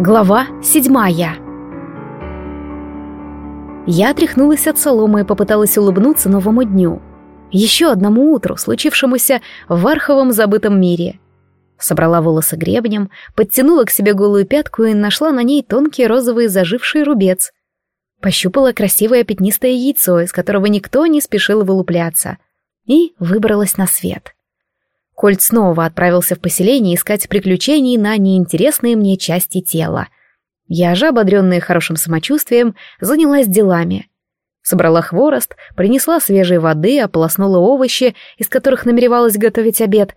Глава седьмая Я отряхнулась от соломы и попыталась улыбнуться новому дню. Еще одному утру, случившемуся в Арховом забытом мире. Собрала волосы гребнем, подтянула к себе голую пятку и нашла на ней тонкий розовый заживший рубец. Пощупала красивое пятнистое яйцо, из которого никто не спешил вылупляться. И выбралась на свет. — Кольт снова отправился в поселение искать приключений на неинтересные мне части тела. Я же, ободренная хорошим самочувствием, занялась делами. Собрала хворост, принесла свежей воды, ополоснула овощи, из которых намеревалась готовить обед.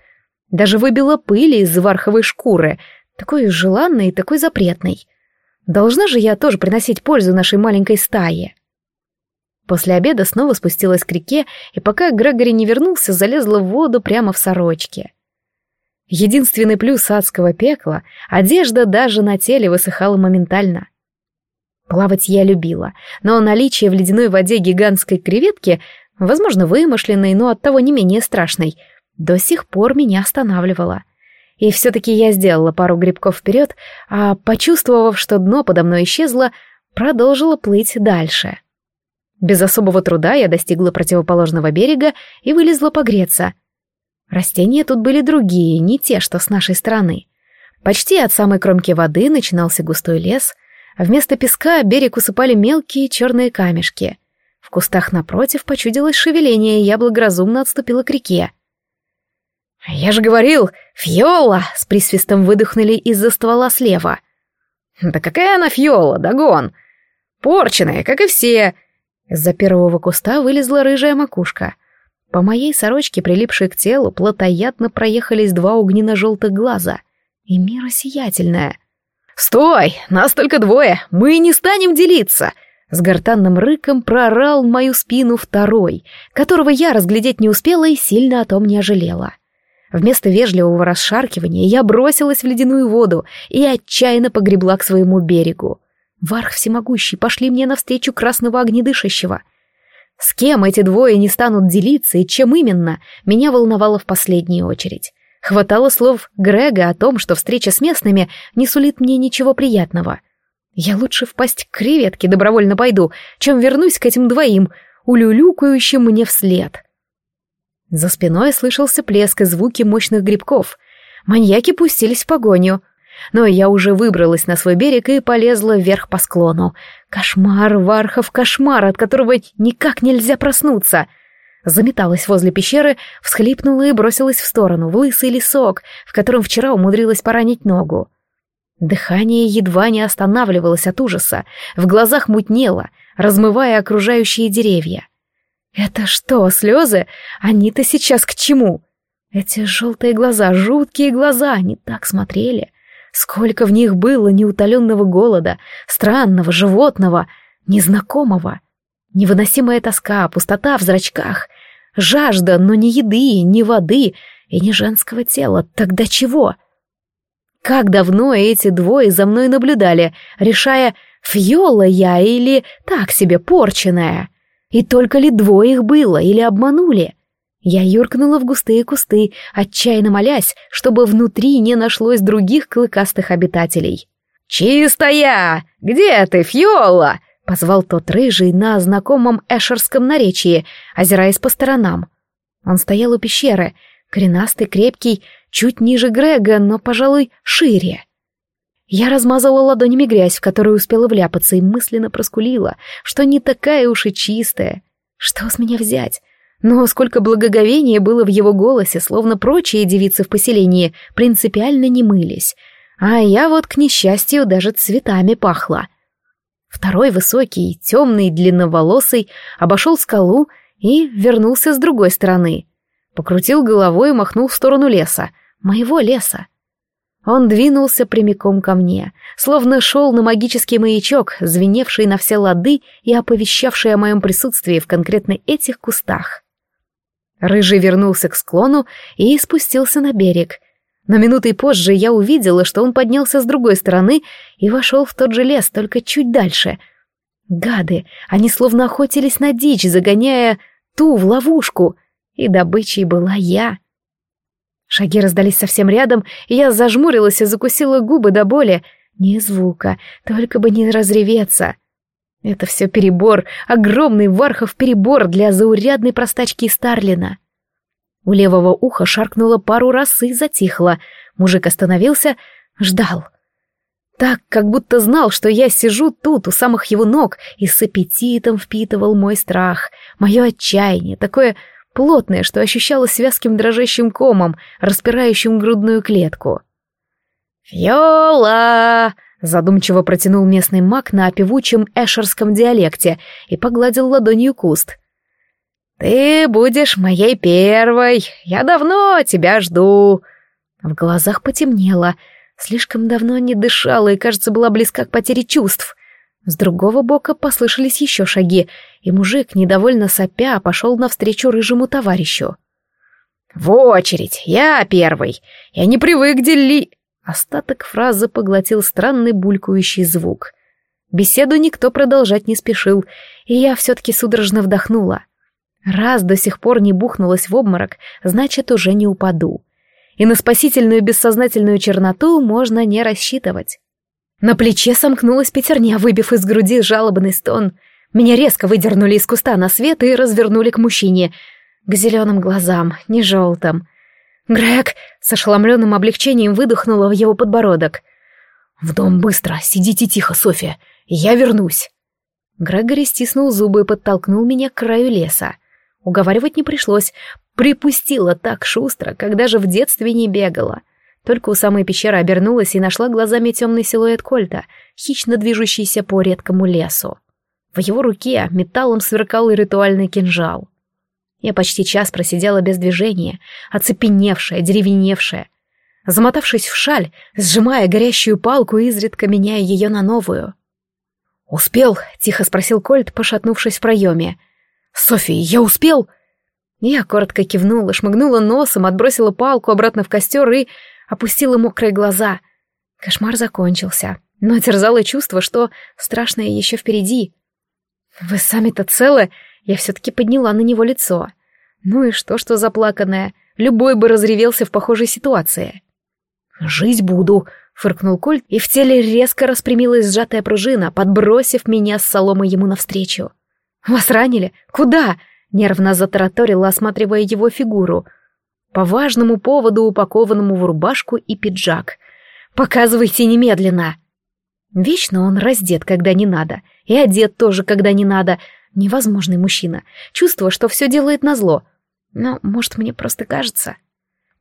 Даже выбила пыли из варховой шкуры, такой желанной и такой запретной. Должна же я тоже приносить пользу нашей маленькой стае. После обеда снова спустилась к реке, и пока Грегори не вернулся, залезла в воду прямо в сорочке. Единственный плюс адского пекла — одежда даже на теле высыхала моментально. Плавать я любила, но наличие в ледяной воде гигантской креветки, возможно, вымышленной, но оттого не менее страшной, до сих пор меня останавливало. И все-таки я сделала пару грибков вперед, а, почувствовав, что дно подо мной исчезло, продолжила плыть дальше. Без особого труда я достигла противоположного берега и вылезла погреться. Растения тут были другие, не те, что с нашей стороны. Почти от самой кромки воды начинался густой лес, а вместо песка берег усыпали мелкие черные камешки. В кустах напротив почудилось шевеление, и я благоразумно отступила к реке. «Я же говорил, фиола!» — с присвистом выдохнули из-за ствола слева. «Да какая она фиола, догон! Порченая, как и все!» Из-за первого куста вылезла рыжая макушка. По моей сорочке, прилипшей к телу, плотоядно проехались два огненно-желтых глаза. И мира сиятельная. «Стой! Нас только двое! Мы не станем делиться!» С гортанным рыком прорал мою спину второй, которого я разглядеть не успела и сильно о том не ожалела. Вместо вежливого расшаркивания я бросилась в ледяную воду и отчаянно погребла к своему берегу. Варх всемогущий, пошли мне навстречу красного огнедышащего. С кем эти двое не станут делиться и чем именно, меня волновало в последнюю очередь. Хватало слов Грега о том, что встреча с местными не сулит мне ничего приятного. Я лучше впасть к креветке добровольно пойду, чем вернусь к этим двоим, улюлюкающим мне вслед. За спиной слышался плеск и звуки мощных грибков. Маньяки пустились в погоню — но я уже выбралась на свой берег и полезла вверх по склону. Кошмар, Вархов, кошмар, от которого никак нельзя проснуться. Заметалась возле пещеры, всхлипнула и бросилась в сторону, в лысый лесок, в котором вчера умудрилась поранить ногу. Дыхание едва не останавливалось от ужаса, в глазах мутнело, размывая окружающие деревья. «Это что, слезы? Они-то сейчас к чему?» Эти желтые глаза, жуткие глаза, они так смотрели. Сколько в них было неутоленного голода, странного, животного, незнакомого. Невыносимая тоска, пустота в зрачках, жажда, но ни еды, ни воды и ни женского тела. Тогда чего? Как давно эти двое за мной наблюдали, решая, фьола я или так себе порченная? И только ли двое их было или обманули? Я юркнула в густые кусты, отчаянно молясь, чтобы внутри не нашлось других клыкастых обитателей. «Чистая! Где ты, Фьола?» — позвал тот рыжий на знакомом эшерском наречии, озираясь по сторонам. Он стоял у пещеры, коренастый, крепкий, чуть ниже Грега, но, пожалуй, шире. Я размазала ладонями грязь, в которую успела вляпаться, и мысленно проскулила, что не такая уж и чистая. Что с меня взять? Но сколько благоговения было в его голосе, словно прочие девицы в поселении принципиально не мылись. А я вот, к несчастью, даже цветами пахла. Второй высокий, темный, длинноволосый, обошел скалу и вернулся с другой стороны. Покрутил головой и махнул в сторону леса. Моего леса. Он двинулся прямиком ко мне, словно шел на магический маячок, звеневший на все лады и оповещавший о моем присутствии в конкретно этих кустах. Рыжий вернулся к склону и спустился на берег. Но минутой позже я увидела, что он поднялся с другой стороны и вошел в тот же лес, только чуть дальше. Гады, они словно охотились на дичь, загоняя ту в ловушку, и добычей была я. Шаги раздались совсем рядом, и я зажмурилась и закусила губы до боли. Ни звука, только бы не разреветься. Это все перебор, огромный вархов перебор для заурядной простачки Старлина. У левого уха шаркнуло пару раз и затихло. Мужик остановился, ждал. Так, как будто знал, что я сижу тут, у самых его ног, и с аппетитом впитывал мой страх, мое отчаяние, такое плотное, что ощущалось вязким дрожащим комом, распирающим грудную клетку. «Фиола!» — задумчиво протянул местный маг на певучем эшерском диалекте и погладил ладонью куст. «Ты будешь моей первой, я давно тебя жду!» В глазах потемнело — Слишком давно не дышала и, кажется, была близка к потере чувств. С другого бока послышались еще шаги, и мужик, недовольно сопя, пошел навстречу рыжему товарищу. «В очередь! Я первый! Я не привык дели...» Остаток фразы поглотил странный булькающий звук. Беседу никто продолжать не спешил, и я все-таки судорожно вдохнула. Раз до сих пор не бухнулась в обморок, значит, уже не упаду и на спасительную бессознательную черноту можно не рассчитывать. На плече сомкнулась пятерня, выбив из груди жалобный стон. Меня резко выдернули из куста на свет и развернули к мужчине. К зеленым глазам, не желтым. «Грег!» — с ошеломленным облегчением выдохнула в его подбородок. «В дом быстро, сидите тихо, Софья, я вернусь». Грегори стиснул зубы и подтолкнул меня к краю леса. Уговаривать не пришлось, Припустила так шустро, когда же в детстве не бегала. Только у самой пещеры обернулась и нашла глазами темный силуэт Кольта, хищно движущийся по редкому лесу. В его руке металлом сверкал ритуальный кинжал. Я почти час просидела без движения, оцепеневшая, деревеневшая. Замотавшись в шаль, сжимая горящую палку, изредка меняя ее на новую. «Успел?» — тихо спросил Кольт, пошатнувшись в проеме. «Софи, я успел?» Я коротко кивнула, шмыгнула носом, отбросила палку обратно в костер и опустила мокрые глаза. Кошмар закончился, но терзало чувство, что страшное еще впереди. «Вы сами-то целы?» Я все-таки подняла на него лицо. Ну и что, что заплаканное? Любой бы разревелся в похожей ситуации. «Жить буду», — фыркнул Кольт, и в теле резко распрямилась сжатая пружина, подбросив меня с соломой ему навстречу. «Вас ранили? Куда?» Нервно затараторила, осматривая его фигуру. По важному поводу, упакованному в рубашку и пиджак. «Показывайте немедленно!» Вечно он раздет, когда не надо, и одет тоже, когда не надо. Невозможный мужчина. Чувство, что все делает назло. Но, может, мне просто кажется.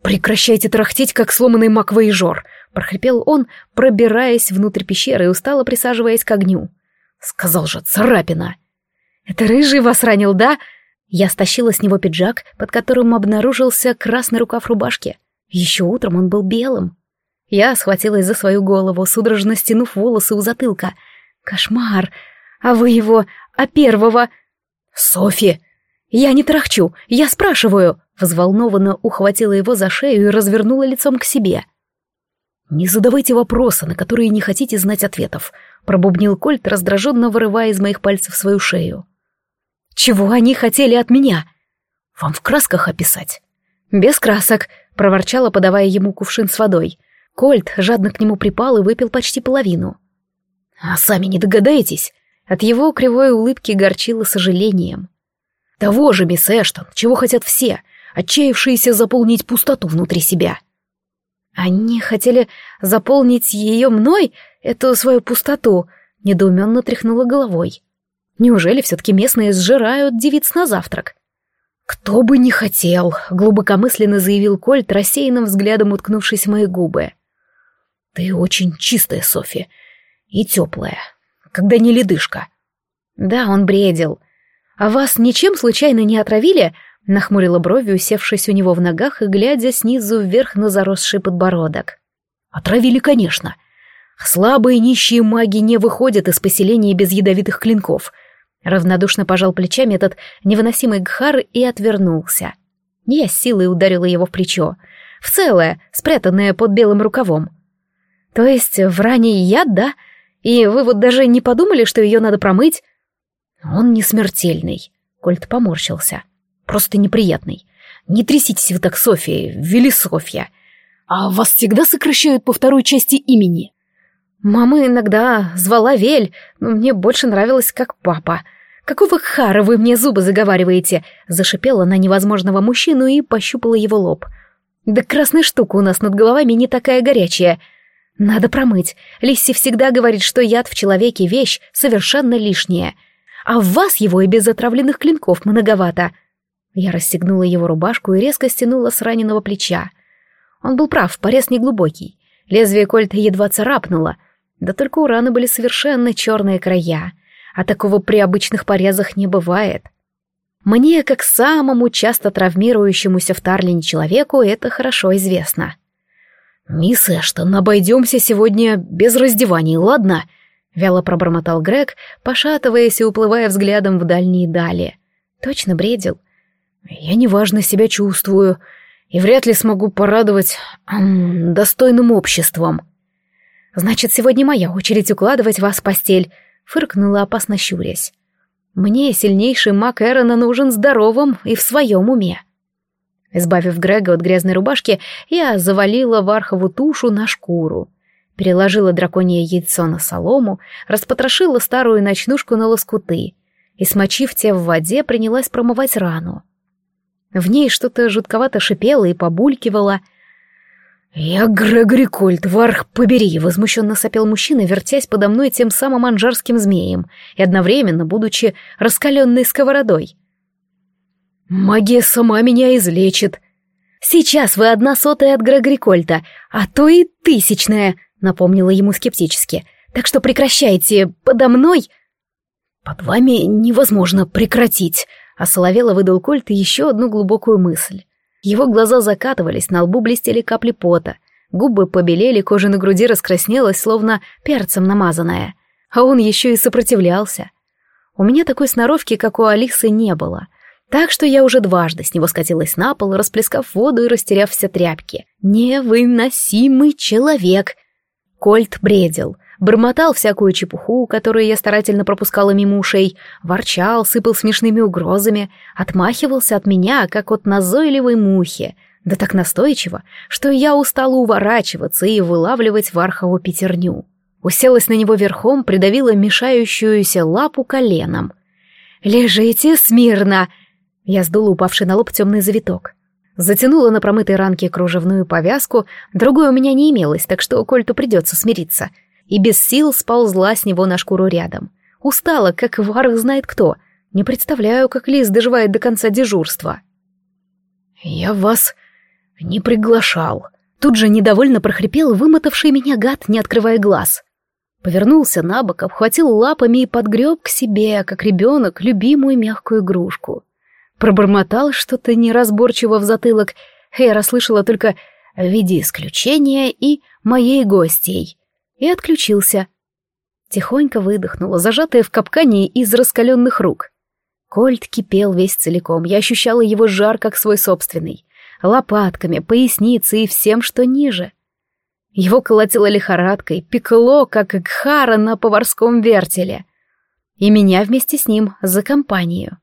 «Прекращайте трахтеть, как сломанный маквоежор!» — прохрипел он, пробираясь внутрь пещеры и устало присаживаясь к огню. «Сказал же, царапина!» «Это рыжий вас ранил, да?» Я стащила с него пиджак, под которым обнаружился красный рукав рубашки. Еще утром он был белым. Я схватилась за свою голову, судорожно стянув волосы у затылка. «Кошмар! А вы его... А первого...» «Софи!» «Я не трахчу, я спрашиваю!» Взволнованно ухватила его за шею и развернула лицом к себе. «Не задавайте вопросы, на которые не хотите знать ответов», пробубнил Кольт, раздраженно вырывая из моих пальцев свою шею. Чего они хотели от меня? Вам в красках описать? Без красок, проворчала, подавая ему кувшин с водой. Кольт жадно к нему припал и выпил почти половину. А сами не догадаетесь? От его кривой улыбки горчило сожалением. Того же, мисс Эштон, чего хотят все, отчаявшиеся заполнить пустоту внутри себя. Они хотели заполнить ее мной, эту свою пустоту, недоуменно тряхнула головой. Неужели все-таки местные сжирают девиц на завтрак? «Кто бы не хотел», — глубокомысленно заявил Кольт, рассеянным взглядом уткнувшись в мои губы. «Ты очень чистая, Софи, и теплая, когда не ледышка». «Да, он бредил. А вас ничем случайно не отравили?» — нахмурила брови, усевшись у него в ногах и глядя снизу вверх на заросший подбородок. «Отравили, конечно. Слабые нищие маги не выходят из поселения без ядовитых клинков. Равнодушно пожал плечами этот невыносимый гхар и отвернулся. Я силой ударила его в плечо. В целое, спрятанное под белым рукавом. То есть в ране яд, да? И вы вот даже не подумали, что ее надо промыть? Он не смертельный. Кольт поморщился. Просто неприятный. Не тряситесь вы так, София, вели Софья. А вас всегда сокращают по второй части имени. Мама иногда звала Вель, но мне больше нравилось как папа. «Какого хара вы мне зубы заговариваете?» Зашипела на невозможного мужчину и пощупала его лоб. «Да красная штука у нас над головами не такая горячая. Надо промыть. Лисси всегда говорит, что яд в человеке — вещь совершенно лишняя. А в вас его и без отравленных клинков многовато». Я расстегнула его рубашку и резко стянула с раненого плеча. Он был прав, порез неглубокий. Лезвие кольта едва царапнуло, да только у раны были совершенно черные края, а такого при обычных порезах не бывает. Мне, как самому часто травмирующемуся в Тарлине человеку, это хорошо известно. «Мисс Эштон, обойдемся сегодня без раздеваний, ладно?» — вяло пробормотал Грег, пошатываясь и уплывая взглядом в дальние дали. Точно бредил. «Я неважно себя чувствую и вряд ли смогу порадовать эм, достойным обществом». «Значит, сегодня моя очередь укладывать вас в постель», — фыркнула опасно щурясь. «Мне сильнейший маг Эрона нужен здоровым и в своем уме». Избавив Грега от грязной рубашки, я завалила вархову тушу на шкуру. Переложила драконье яйцо на солому, распотрошила старую ночнушку на лоскуты и, смочив те в воде, принялась промывать рану. В ней что-то жутковато шипело и побулькивало — «Я Грегори Кольт, варх побери!» — возмущенно сопел мужчина, вертясь подо мной тем самым анжарским змеем и одновременно будучи раскаленной сковородой. «Магия сама меня излечит!» «Сейчас вы одна сотая от Грегори Кольта, а то и тысячная!» — напомнила ему скептически. «Так что прекращайте подо мной!» «Под вами невозможно прекратить!» — а Соловела выдал Кольт еще одну глубокую мысль. Его глаза закатывались, на лбу блестели капли пота, губы побелели, кожа на груди раскраснелась, словно перцем намазанная. А он еще и сопротивлялся. У меня такой сноровки, как у Алисы, не было. Так что я уже дважды с него скатилась на пол, расплескав воду и растеряв все тряпки. Невыносимый человек! Кольт бредил, бормотал всякую чепуху, которую я старательно пропускала мимо ушей, ворчал, сыпал смешными угрозами, отмахивался от меня, как от назойливой мухи, да так настойчиво, что я устала уворачиваться и вылавливать Вархову пятерню. Уселась на него верхом, придавила мешающуюся лапу коленом. «Лежите смирно!» Я сдула упавший на лоб темный завиток. Затянула на промытой ранке кружевную повязку, другой у меня не имелось, так что Кольту придется смириться — и без сил сползла с него на шкуру рядом. Устала, как варх знает кто. Не представляю, как Лиз доживает до конца дежурства. «Я вас не приглашал», — тут же недовольно прохрипел вымотавший меня гад, не открывая глаз. Повернулся на бок, обхватил лапами и подгреб к себе, как ребенок, любимую мягкую игрушку. Пробормотал что-то неразборчиво в затылок, я расслышала только «в виде исключения» и «моей гостей», и отключился. Тихонько выдохнула, зажатая в капкане из раскаленных рук. Кольт кипел весь целиком, я ощущала его жар, как свой собственный. Лопатками, поясницей и всем, что ниже. Его колотило лихорадкой, пекло, как гхара на поварском вертеле. И меня вместе с ним за компанию.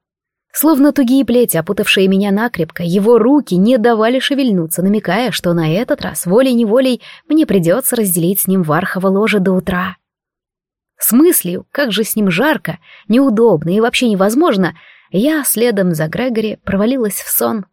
Словно тугие плети, опутавшие меня накрепко, его руки не давали шевельнуться, намекая, что на этот раз волей-неволей мне придется разделить с ним вархово ложе до утра. С мыслью, как же с ним жарко, неудобно и вообще невозможно, я следом за Грегори провалилась в сон.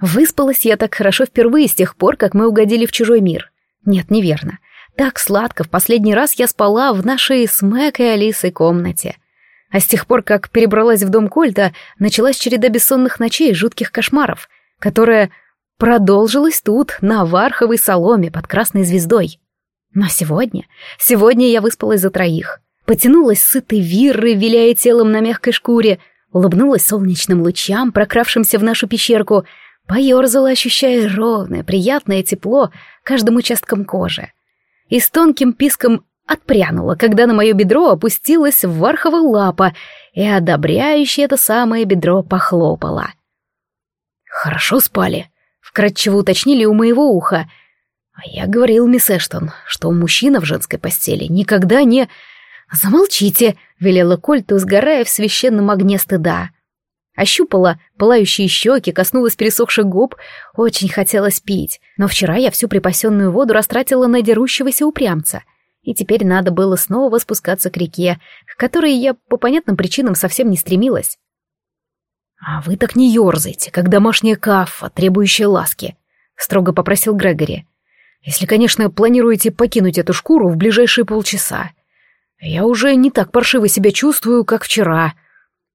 Выспалась я так хорошо впервые с тех пор, как мы угодили в чужой мир. Нет, неверно. Так сладко в последний раз я спала в нашей с Мэг и Алисой комнате — а с тех пор, как перебралась в дом Кольта, началась череда бессонных ночей и жутких кошмаров, которая продолжилась тут, на варховой соломе под красной звездой. Но сегодня, сегодня я выспалась за троих. Потянулась сытой виррой, виляя телом на мягкой шкуре, улыбнулась солнечным лучам, прокравшимся в нашу пещерку, поерзала, ощущая ровное, приятное тепло каждым участком кожи. И с тонким писком отпрянула, когда на мое бедро опустилась варховая лапа и одобряюще это самое бедро похлопала. «Хорошо спали», — вкратчиво уточнили у моего уха. А я говорил, мисс Эштон, что мужчина в женской постели никогда не... «Замолчите», — велела Кольту, сгорая в священном огне стыда. Ощупала пылающие щеки, коснулась пересохших губ. Очень хотелось пить, но вчера я всю припасенную воду растратила на дерущегося упрямца. И теперь надо было снова спускаться к реке, к которой я по понятным причинам совсем не стремилась. «А вы так не ерзайте, как домашняя кафа, требующая ласки», — строго попросил Грегори. «Если, конечно, планируете покинуть эту шкуру в ближайшие полчаса. Я уже не так паршиво себя чувствую, как вчера».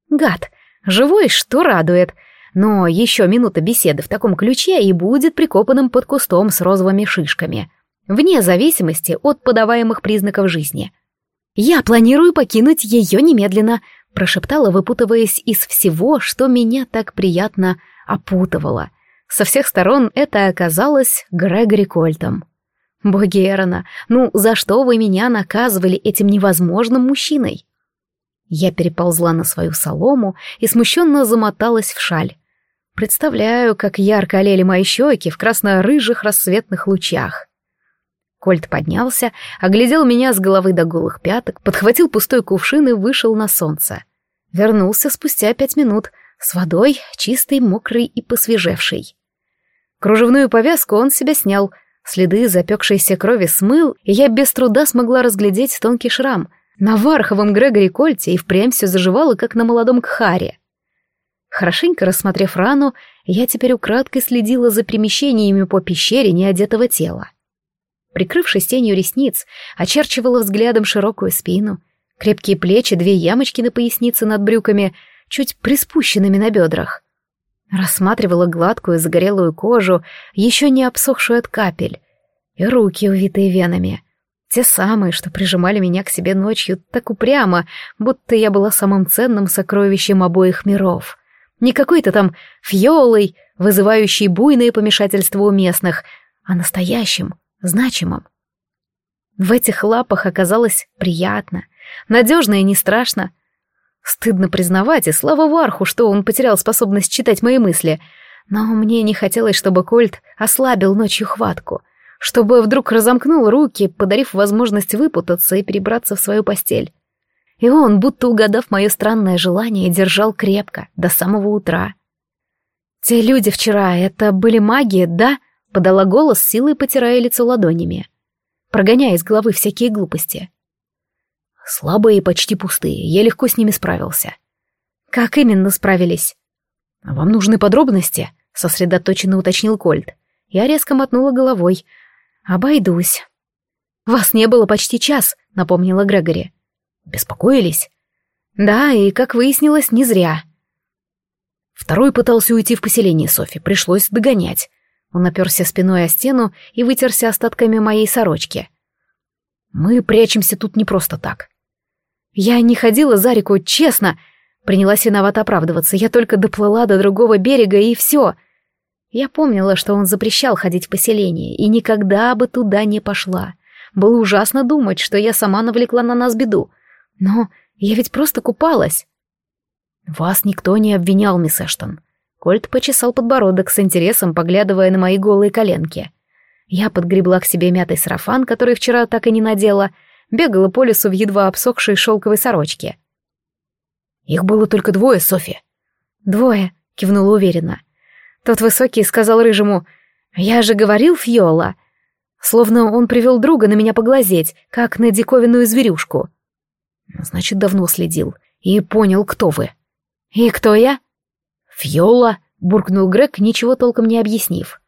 «Гад, Живой, что радует. Но еще минута беседы в таком ключе и будет прикопанным под кустом с розовыми шишками. Вне зависимости от подаваемых признаков жизни. «Я планирую покинуть ее немедленно», — прошептала, выпутываясь из всего, что меня так приятно опутывало. Со всех сторон это оказалось Грегори Кольтом. «Боги Эрона, ну за что вы меня наказывали этим невозможным мужчиной?» Я переползла на свою солому и смущенно замоталась в шаль. Представляю, как ярко олели мои щеки в красно-рыжих рассветных лучах. Кольт поднялся, оглядел меня с головы до голых пяток, подхватил пустой кувшин и вышел на солнце. Вернулся спустя пять минут с водой, чистой, мокрой и посвежевшей. Кружевную повязку он себя снял, следы запекшейся крови смыл, и я без труда смогла разглядеть тонкий шрам — на Варховом Грегори Кольте и впрямь все заживало, как на молодом Кхаре. Хорошенько рассмотрев рану, я теперь украдкой следила за перемещениями по пещере неодетого тела. Прикрывшись тенью ресниц, очерчивала взглядом широкую спину, крепкие плечи, две ямочки на пояснице над брюками, чуть приспущенными на бедрах. Рассматривала гладкую загорелую кожу, еще не обсохшую от капель, и руки, увитые венами — те самые, что прижимали меня к себе ночью так упрямо, будто я была самым ценным сокровищем обоих миров. Не какой-то там фиолой, вызывающей буйное помешательство у местных, а настоящим, значимым. В этих лапах оказалось приятно, надежно и не страшно. Стыдно признавать, и слава Варху, что он потерял способность читать мои мысли, но мне не хотелось, чтобы Кольт ослабил ночью хватку — чтобы вдруг разомкнул руки, подарив возможность выпутаться и перебраться в свою постель. И он, будто угадав мое странное желание, держал крепко, до самого утра. «Те люди вчера, это были маги, да?» — подала голос, силой потирая лицо ладонями, прогоняя из головы всякие глупости. «Слабые и почти пустые, я легко с ними справился». «Как именно справились?» «Вам нужны подробности?» — сосредоточенно уточнил Кольт. Я резко мотнула головой — «Обойдусь». «Вас не было почти час», — напомнила Грегори. «Беспокоились?» «Да, и, как выяснилось, не зря». Второй пытался уйти в поселение Софи, пришлось догонять. Он оперся спиной о стену и вытерся остатками моей сорочки. «Мы прячемся тут не просто так». «Я не ходила за реку, честно», — принялась виновато оправдываться. «Я только доплыла до другого берега, и все». Я помнила, что он запрещал ходить в поселение, и никогда бы туда не пошла. Было ужасно думать, что я сама навлекла на нас беду. Но я ведь просто купалась. Вас никто не обвинял, мисс Эштон. Кольт почесал подбородок с интересом, поглядывая на мои голые коленки. Я подгребла к себе мятый сарафан, который вчера так и не надела, бегала по лесу в едва обсохшей шелковой сорочке. Их было только двое, Софи. Двое, кивнула уверенно. Тот высокий сказал рыжему, «Я же говорил, Фьола!» Словно он привел друга на меня поглазеть, как на диковинную зверюшку. Значит, давно следил и понял, кто вы. «И кто я?» «Фьола», — буркнул Грег, ничего толком не объяснив.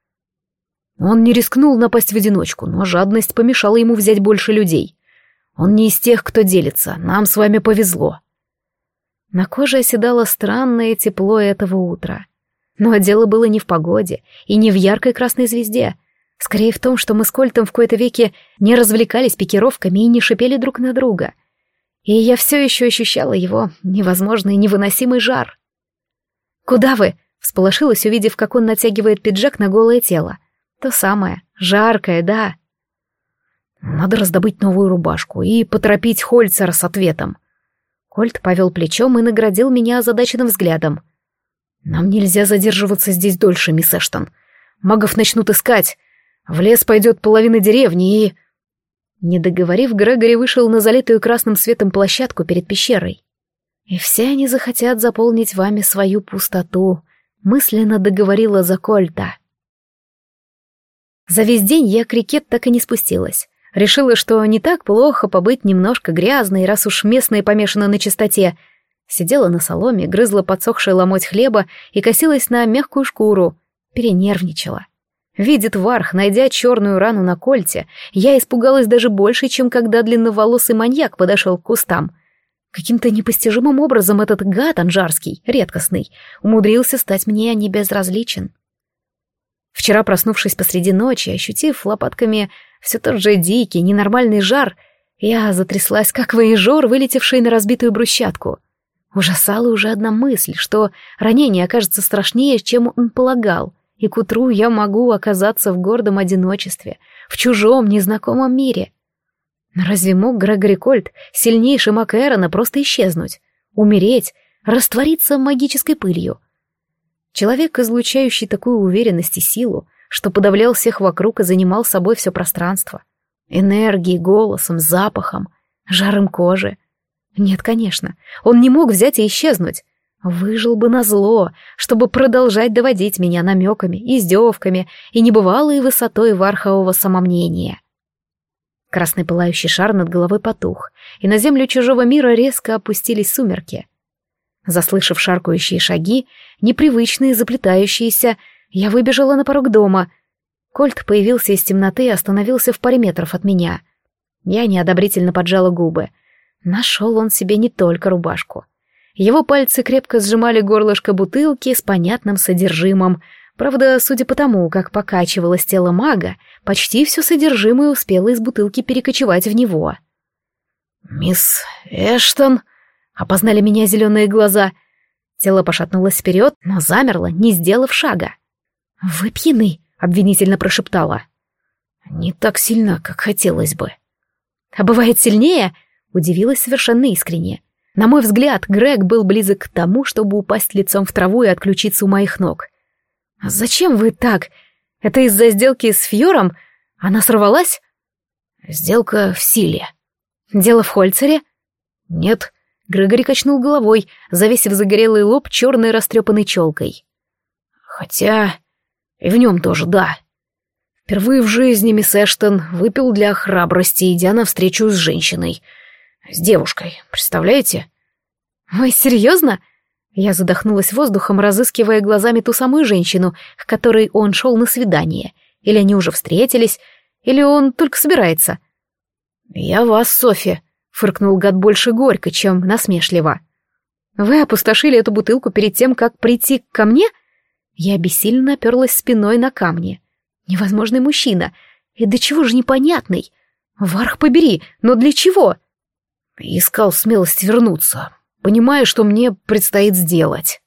Он не рискнул напасть в одиночку, но жадность помешала ему взять больше людей. Он не из тех, кто делится, нам с вами повезло. На коже оседало странное тепло этого утра. Но дело было не в погоде и не в яркой красной звезде. Скорее в том, что мы с Кольтом в кои-то веки не развлекались пикировками и не шипели друг на друга. И я все еще ощущала его невозможный невыносимый жар. «Куда вы?» — всполошилась, увидев, как он натягивает пиджак на голое тело. «То самое, жаркое, да». «Надо раздобыть новую рубашку и поторопить Хольцера с ответом». Кольт повел плечом и наградил меня озадаченным взглядом — «Нам нельзя задерживаться здесь дольше, мисс Эштон. Магов начнут искать. В лес пойдет половина деревни и...» Не договорив, Грегори вышел на залитую красным светом площадку перед пещерой. И все они захотят заполнить вами свою пустоту, мысленно договорила Закольта. За весь день я крикет так и не спустилась. Решила, что не так плохо побыть немножко грязной, раз уж местные помешаны на чистоте. Сидела на соломе, грызла подсохший ломоть хлеба и косилась на мягкую шкуру. Перенервничала. Видит Варх, найдя черную рану на кольте, я испугалась даже больше, чем когда длинноволосый маньяк подошел к кустам. Каким-то непостижимым образом этот гад анжарский, редкостный, умудрился стать мне не безразличен. Вчера, проснувшись посреди ночи, ощутив лопатками все тот же дикий, ненормальный жар, я затряслась, как воежор, вылетевший на разбитую брусчатку. Ужасала уже одна мысль, что ранение окажется страшнее, чем он полагал, и к утру я могу оказаться в гордом одиночестве, в чужом, незнакомом мире. Разве мог Грегори Кольт, сильнейший маг Эрона, просто исчезнуть, умереть, раствориться магической пылью? Человек, излучающий такую уверенность и силу, что подавлял всех вокруг и занимал собой все пространство. Энергией, голосом, запахом, жаром кожи. Нет, конечно, он не мог взять и исчезнуть. Выжил бы на зло, чтобы продолжать доводить меня намеками, издевками и небывалой высотой вархового самомнения. Красный пылающий шар над головой потух, и на землю чужого мира резко опустились сумерки. Заслышав шаркающие шаги, непривычные, заплетающиеся, я выбежала на порог дома. Кольт появился из темноты и остановился в паре метров от меня. Я неодобрительно поджала губы. Нашел он себе не только рубашку. Его пальцы крепко сжимали горлышко бутылки с понятным содержимым. Правда, судя по тому, как покачивалось тело мага, почти все содержимое успело из бутылки перекочевать в него. «Мисс Эштон», Опознали меня зеленые глаза. Тело пошатнулось вперед, но замерло, не сделав шага. «Вы пьяны», — обвинительно прошептала. «Не так сильно, как хотелось бы». «А бывает сильнее?» — удивилась совершенно искренне. На мой взгляд, Грег был близок к тому, чтобы упасть лицом в траву и отключиться у моих ног. «Зачем вы так? Это из-за сделки с Фьором? Она сорвалась?» «Сделка в силе». «Дело в Хольцере?» «Нет, Грегори качнул головой, завесив загорелый лоб черной растрепанной челкой. Хотя... И в нем тоже, да. Впервые в жизни мисс Эштон выпил для храбрости, идя навстречу с женщиной. С девушкой, представляете? Вы серьезно? Я задохнулась воздухом, разыскивая глазами ту самую женщину, к которой он шел на свидание. Или они уже встретились, или он только собирается. «Я вас, Софья», Фыркнул гад больше горько, чем насмешливо. «Вы опустошили эту бутылку перед тем, как прийти ко мне?» Я бессильно оперлась спиной на камни. Невозможный мужчина. И до чего же непонятный? Варх побери, но для чего? Искал смелость вернуться, понимая, что мне предстоит сделать.